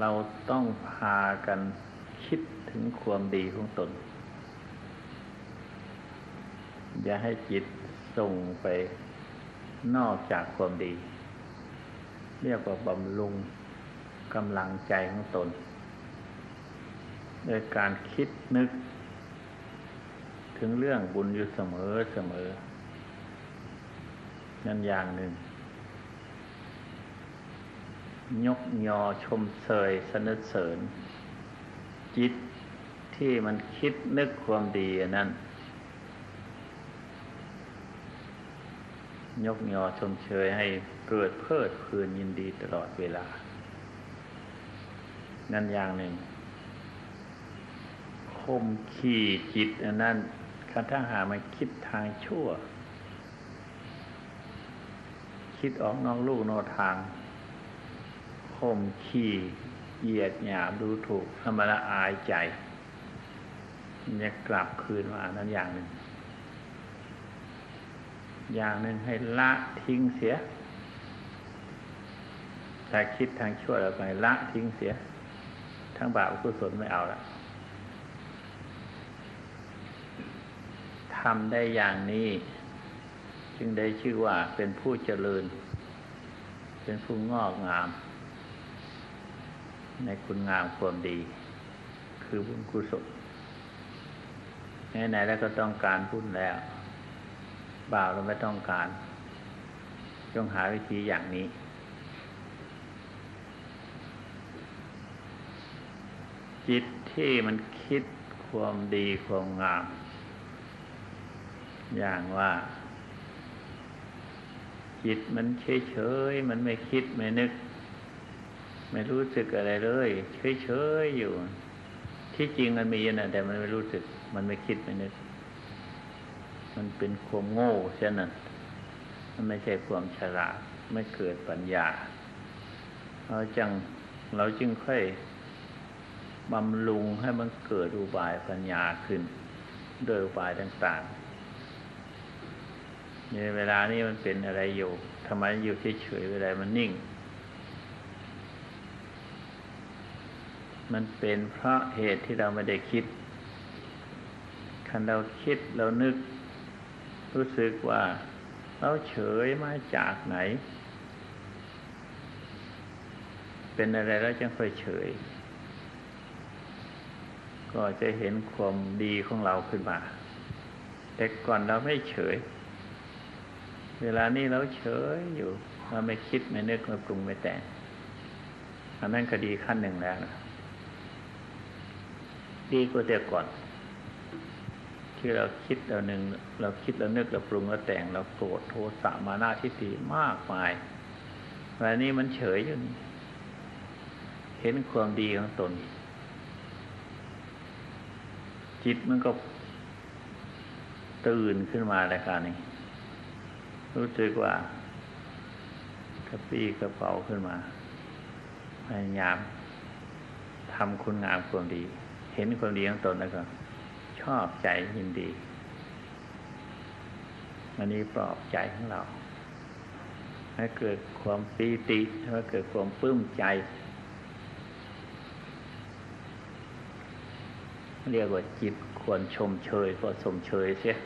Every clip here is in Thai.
เราต้องพากันคิดถึงความดีของตน อย่าให้จิตส่งไปนอกจากความดี เรียกว่าบำรุงกำลังใจของตนโดยการคิดนึก ถึงเรื่องบุญอยู่เสมอเสมอนั่นอย่างหนึ่ง ยกยอชมเชยสนเสริญ จิตที่มันคิดนึกความดีนั้นยกยอชมเชยให้เกิดเพิดเพลินยินดีตลอดเวลา นั่นอย่างหนึ่งคมขี่จิตอันนั้นคันถ้าหามันคิดทางชั่ว คิดออกนอกลูกนอกทาง คมขี่เหยียดหยาบดูถูกธรรมละอายใจนจะกลับคืนมานั้นอย่างหนึ่ง อย่างหนึ่งให้ละทิ้งเสียถ้าคิดทางชั่วเราไปละทิ้งเสีย ทั้งบาปกุศลไม่เอาละทำได้อย่างนี้ จึงได้ชื่อว่าเป็นผู้เจริญ เป็นผู้งอกงาม ในคุณงามความดี คือบุญกุศลไหนๆแล้วก็ต้องการบุญแล้วบ่าวเราไม่ต้องการจงหาวิธีอย่างนี้ จิตที่มันคิดความดีความงาม อย่างว่า จิตมันเฉยๆ มันไม่คิดไม่นึก ไม่รู้สึกอะไรเลยเฉยๆอยู่ ที่จริงมันมีนะแต่มันไม่รู้สึก มันไม่คิดไม่นึกมันเป็นความโง่เช่นนั้นมันไม่ใช่ความฉลาดไม่เกิดปัญญาเราจังเราจึงค่อยบำรุงให้มันเกิดอุบายปัญญาขึ้น โดยอุบายต่างๆในเวลานี้มันเป็นอะไรอยู่ทำไมอยู่เฉยๆเวลามันนิ่ง มันเป็นเพราะเหตุที่เราไม่ได้คิด คันเราคิดเรานึก รู้สึกว่า เราเฉยมาจากไหน เป็นอะไรแล้วจึงค่อยเฉย ก็จะเห็นความดีของเราขึ้นมา แต่ก่อนเราไม่เฉย เวลานี้เราเฉยอยู่เราไม่คิดไม่นึกไม่ปรุงไม่แต่งอันนั้นก็ดีขั้นหนึ่งแล้วนะ ดีกว่าแต่ก่อน ที่เราคิดเราหนึ่งเราคิดเรานึกเราปรุงเราแต่งเราโกรธโทสะมานาทิฏฐิมากมายวันนี้มันเฉยอยู่เห็นความดีของตน จิตมันก็ตื่นขึ้นมาแล้วกันนี่รู้สึกว่ากระปี้กระเป๋าขึ้นมาพยายามทำคุณงามความดี เห็นความดีของตนแล้วก็ ชอบใจยินดี อันนี้ปลอบใจของเรา ให้เกิดความปีติให้เกิดความปลื้มใจ เรียกว่าจิตควรชมเชยก็สมเชยเสีย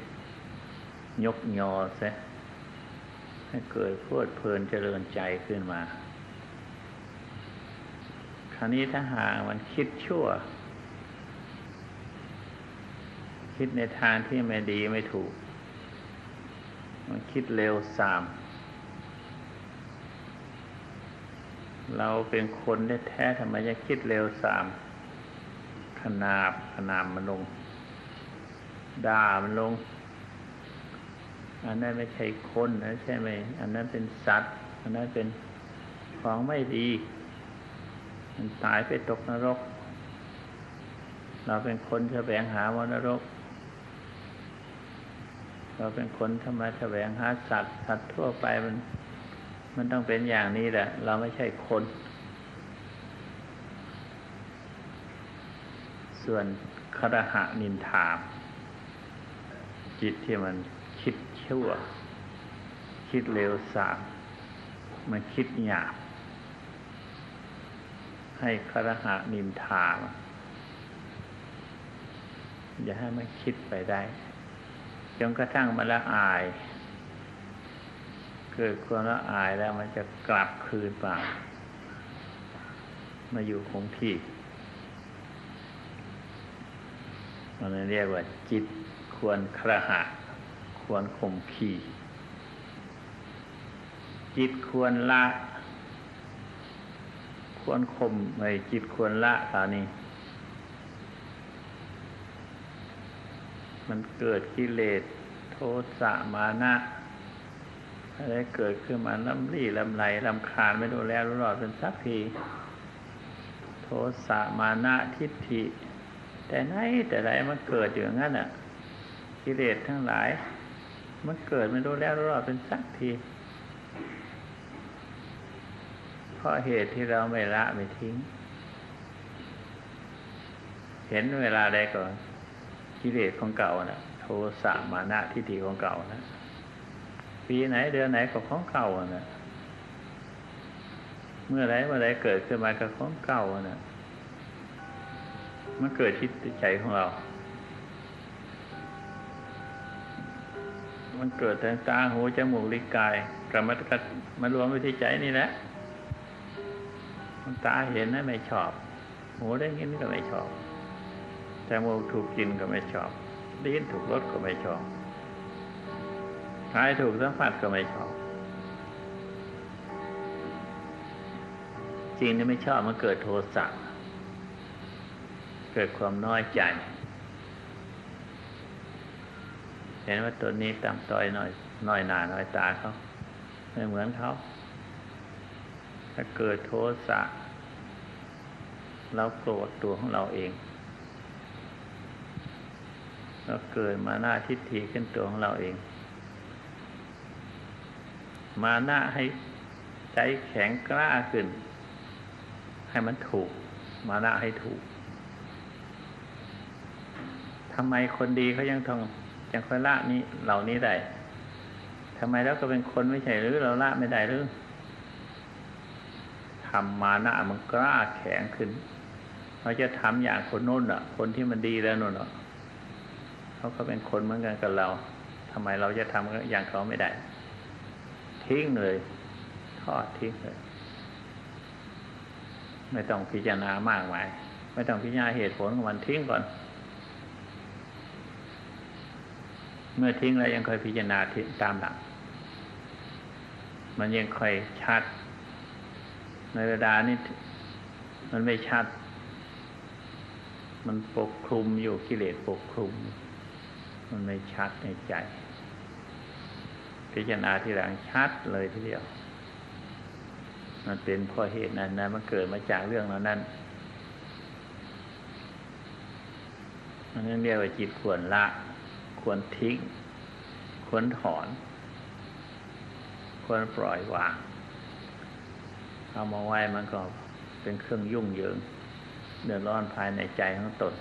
ยกยอเสียให้เกิดเพลิดเพลินเจริญใจขึ้นมาคราวนี้ถ้าหามันคิดชั่ว คิดในทางที่ไม่ดีไม่ถูก มันคิดเร็วสาม เราเป็นคนแท้ทำไมจะคิดเร็วสาม ขนาบขนามมันลง ด่ามันลง อันนั้นไม่ใช่คนนะใช่ไหม อันนั้นเป็นสัตว์ อันนั้นเป็นของไม่ดี มันตายไปตกนรกเราเป็นคนแสวงหาวนรก เราเป็นคนทำไมแสวงหาสัตว์สัตว์ทั่วไปมัน มันต้องเป็นอย่างนี้แหละ เราไม่ใช่คน ส่วนครหะนินทามจิตที่มันคิดชั่ว คิดเร็วสามมันคิดหยาบให้คารหะนินทาอย่าให้มันคิดไปได้ จนกระทั่งมันละอาย เกิดความละอายแล้วมันจะกลับคืนมามาอยู่คงที่มันเรียกว่าจิตควรครหะ ควรข่มขี่ จิตควรละ ควรข่มไอ้จิตควรละตอนนี้ มันเกิดกิเลสโทสะมานะอะไรเกิดขึ้นมาลำรี่ลำไรลลำคาญไม่รู้แลรู้รอดเป็นสักที โทสะมานะทิฏฐิ แต่ไหนแต่ไรมันเกิดอยู่งั้นอะ กิเลสทั้งหลาย มันเกิดไม่รู้แล้วรู้รอดเป็นสักทีเพราะเหตุที่เราไม่ละไม่ทิ้ง เห็นเวลาใดก่อน กิเลสของเก่านะโทสะมานะทิฏฐิของเก่านะปีไหนเดือนไหนก็ของเก่านะเมื่อไรเมื่อไรเกิดขึ้นมาก็ของเก่านะมันเกิดที่ใจของเรา มันเกิดทางตาหูจมูกลิ้นกายกรรมตกมารวมไว้ที่ใจนี่แหละมันตาเห็นนะไม่ชอบ หูได้ยินก็ไม่ชอบ จมูกถูกกินก็ไม่ชอบลิ้นถูกรสก็ไม่ชอบกายถูกสัมผัสก็ไม่ชอบจริงนี่ไม่ชอบมันเกิดโทสะเกิดความน้อยใจเห็นว่าตัวนี้ต่ำต้อยน้อยน้อยหนาน้อยตาเขาไม่เหมือนเขาถ้าเกิดโทสะเราโกรธตัวของเราเอง เราเกิดมาหน้าทิฏฐิขึ้นตัวของเราเอง มาหน้าให้ใจแข็งกล้าขึ้น ให้มันถูก มาหน้าให้ถูกทำไมคนดีเขายังทองยังค่อยละนี้เหล่านี้ได้ทำไมแล้วก็เป็นคนไม่ใช่หรือเราละไม่ได้หรือทำมานะมันกล้าแข็งขึ้นเราจะทำอย่างคนโน้นอะ คนที่มันดีแล้วโน้นอะ เขาก็เป็นคนเหมือนกันกับเราทำไมเราจะทำอย่างเขาไม่ได้ ทิ้งเลยทอดทิ้งเลย ไม่ต้องพิจารณามากมาย ไม่ต้องพิจารณาเหตุผลของมันทิ้งก่อน เมื่อทิ้งแล้วยังค่อยพิจารณาตามหลังมันยังค่อยชัด ในเวลานี้มันไม่ชัด มันปกคลุมอยู่กิเลสปกคลุม มันไม่ชัดในใจ พิจารณาทีหลังชัดเลยทีเดียว มันเป็นเพราะเหตุนั้นนะมันเกิดมาจากเรื่องเหล่านั้นมันเรียกว่าจิตควรละ ควรทิ้ง ควรถอน ควรปล่อยวาง เอามาไว้มันก็เป็นเครื่องยุ่งเหยิงเดือดร้อนภายในใจของตน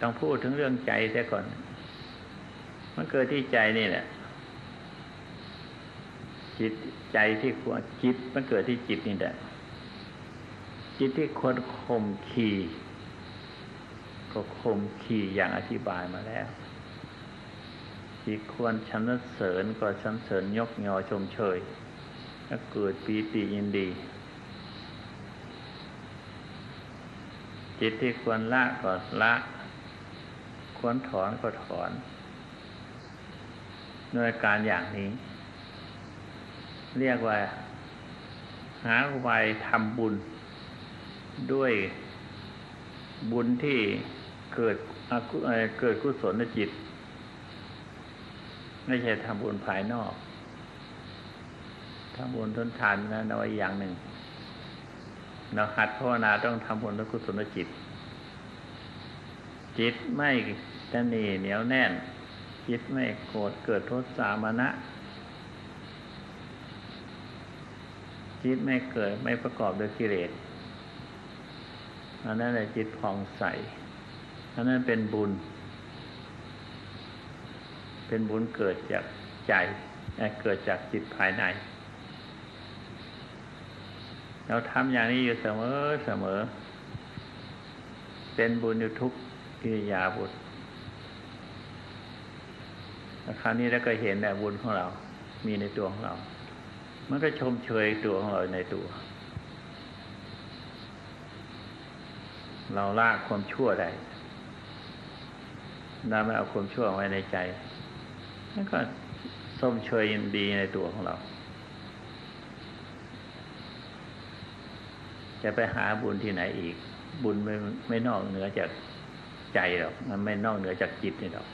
ต้องพูดถึงเรื่องใจเสียก่อน มันเกิดที่ใจนี่แหละ จิตใจที่ควรจิตมันเกิดที่จิตนี่แหละ จิตที่ควรข่มขีก็ข่มขีอย่างอธิบายมาแล้ว จิตควรชันเสริญก็ชันเสริญยกยอชมเชยถ้าเกิดปีติยินดีจิตที่ควรละก็ละ ควรถอนก็ถอนด้วยการอย่างนี้ เรียกว่า หาไวยทำบุญ ด้วยบุญที่เกิดเกิดกุศลในจิต ไม่ใช่ทำบุญภายนอกทำบุญทนทานนะนวัยอย่างหนึ่งเราหัดภาวนาต้องทำบุญด้วยกุศลจิต จิตไม่ตนีเหนียวแน่น จิตไม่โกรธเกิดโทษสามานะจิตไม่เกิดไม่ประกอบด้วยกิเลสอันนั้นแหละจิตผ่องใสอันนั้นเป็นบุญ เป็นบุญเกิดจากใจเกิดจากจิตภายใน เราทำอย่างนี้อยู่เสมอเสมอ เป็นบุญอยู่ทุก กิริยาบุญคราวนี้แล้วก็เห็นแต่บุญของเรา มีในตัวของเรา มันก็ชมเชยตัวของเราในตัว เราลากความชั่วได้เราไม่เอาความชั่วไว้ในใจนั่นก็ชมเชยดีในตัวของเรา จะไปหาบุญที่ไหนอีก บุญไม่ไม่นอกเหนือจาก ใจหรอก มันไม่นอกเหนือจากจิตนี่หรอก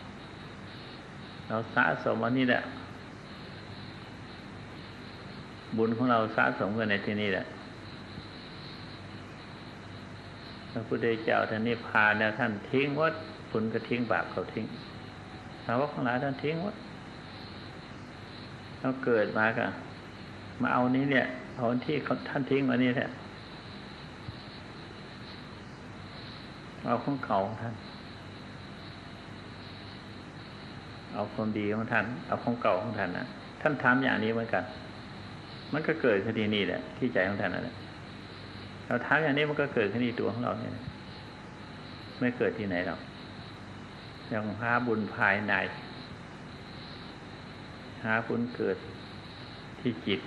เราสะสมวันนี้แหละ บุญของเราสะสมกันในที่นี้แหละพระพุทธเจ้าท่านนิพพานแล้วท่านทิ้งวัดบุญก็ทิ้งบาปเขาทิ้งสาวกของหลายท่านทิ้งวัดเราเกิดมาก็มาเอานี้เนี่ยเอาที่เขาท่านทิ้งวันนี้แหละ เอาของเก่าของท่าน เอาความดีของท่าน เอาของเก่าของท่านนะท่านทำอย่างนี้เหมือนกัน มันก็เกิดคดีนี้แหละ ที่ใจของท่านนั่นแหละเราทำอย่างนี้มันก็เกิดขึ้นที่ตัวของเราเนี่ย ไม่เกิดที่ไหนหรอกยังหาบุญภายในหาบุญเกิดที่จิต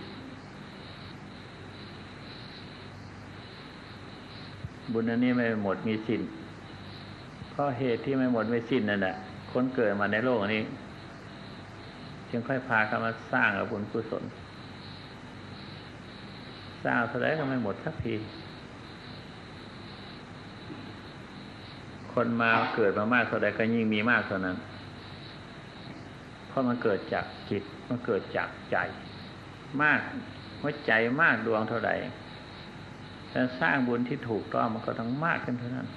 บุญอันนี้ไม่หมดมีสิ้น เพราะเหตุที่ไม่หมดไม่สิ้นนั่นแหละคนเกิดมาในโลกนี้ จึงค่อยพากันมาสร้างกับบุญกุศล สร้างเท่าไรก็ไม่หมดสักที คนมาเกิดมามากเท่าไรก็ยิ่งมีมากเท่านั้น เพราะมันเกิดจากจิต มันเกิดจากใจมากหัวใจมากดวงเท่าไรแต่สร้างบุญที่ถูกต้องมันก็ต้องมากขึ้นเท่านั้น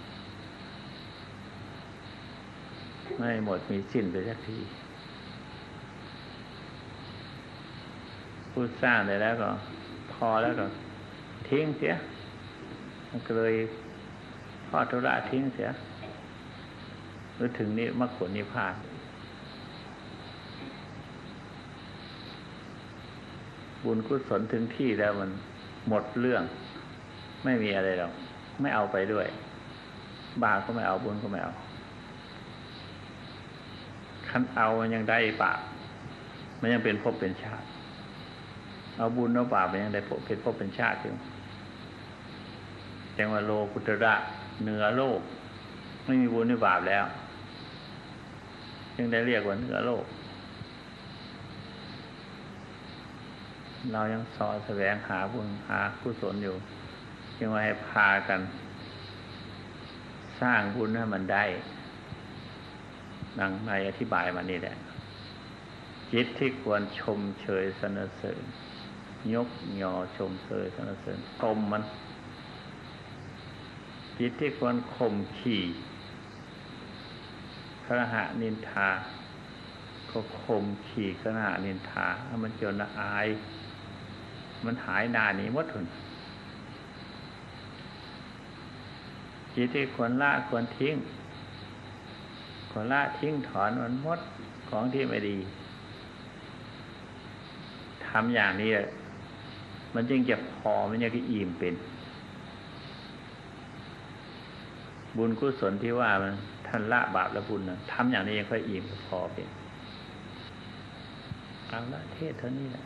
ไม่หมดมีสิ้นไปสักทีพูดสร้างได้แล้วก็ พอแล้วก็ ทิ้งเสียมันก็เลยทอดทุระทิ้งเสียหรือถึงนี้มรรคผลนิพพาน บุญกุศลถึงที่แล้วมันหมดเรื่อง ไม่มีอะไรหรอก ไม่เอาไปด้วย บาปก็ไม่เอาบุญก็ไม่เอา คันเอามันยังได้บาปมันยังเป็นภพเป็นชาติ เอาบุญเอาบาปมันยังได้เป็นภพเป็นชาติอยู่แจ้งว่าโลกุตระเหนือโลก ไม่มีบุญไม่บาปแล้วจึงได้เรียกว่าเหนือโลก เรายังสอแสวงหาบุญหากุศลอยู่ จึงว่าให้พากัน สร้างบุญให้มันได้ ดังในอธิบายมานี่แหละ จิตที่ควรชมเชยสนเสริญยกยอชมเชยสนเสริญกลมมัน จิตที่ควรข่มขี่ครหะนินทา ก็ข่มขี่ครหะนินทามันจนอาย มันหายนานีหมดทุนจิตที่ควรละควรทิ้ง ควรละทิ้งถอนมันหมดของที่ไม่ดีทำอย่างนี้มันจึงจะพอมันยังจะอิ่มเป็น บุญกุศลที่ว่ามันท่านละบาปและบุญนะทำอย่างนี้ยังค่อยอิ่มพอเป็นเอาละเทศเท่านี้แหละ